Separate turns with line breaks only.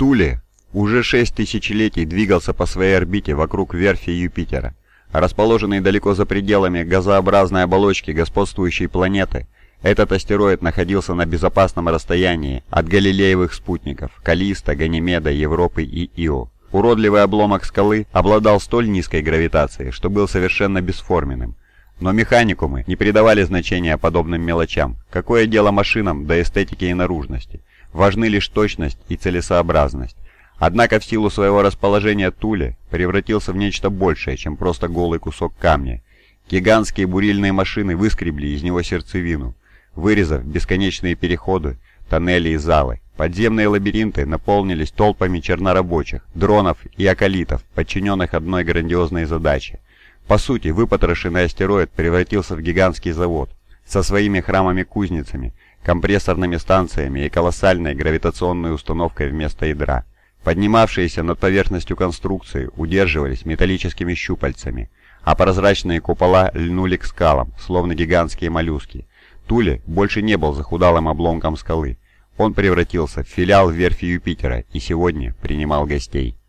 Туле уже шесть тысячелетий двигался по своей орбите вокруг верфи Юпитера. Расположенный далеко за пределами газообразной оболочки господствующей планеты, этот астероид находился на безопасном расстоянии от галилеевых спутников Калиста, Ганимеда, Европы и Ио. Уродливый обломок скалы обладал столь низкой гравитацией, что был совершенно бесформенным. Но механикумы не придавали значения подобным мелочам. Какое дело машинам до эстетики и наружности? Важны лишь точность и целесообразность. Однако в силу своего расположения Туле превратился в нечто большее, чем просто голый кусок камня. Гигантские бурильные машины выскребли из него сердцевину, вырезав бесконечные переходы, тоннели и залы. Подземные лабиринты наполнились толпами чернорабочих, дронов и околитов, подчиненных одной грандиозной задаче. По сути, выпотрошенный астероид превратился в гигантский завод со своими храмами-кузницами, компрессорными станциями и колоссальной гравитационной установкой вместо ядра. Поднимавшиеся над поверхностью конструкции удерживались металлическими щупальцами, а прозрачные купола льнули к скалам, словно гигантские моллюски. Туле больше не был захудалым обломком скалы. Он превратился в филиал верфи Юпитера и сегодня принимал гостей.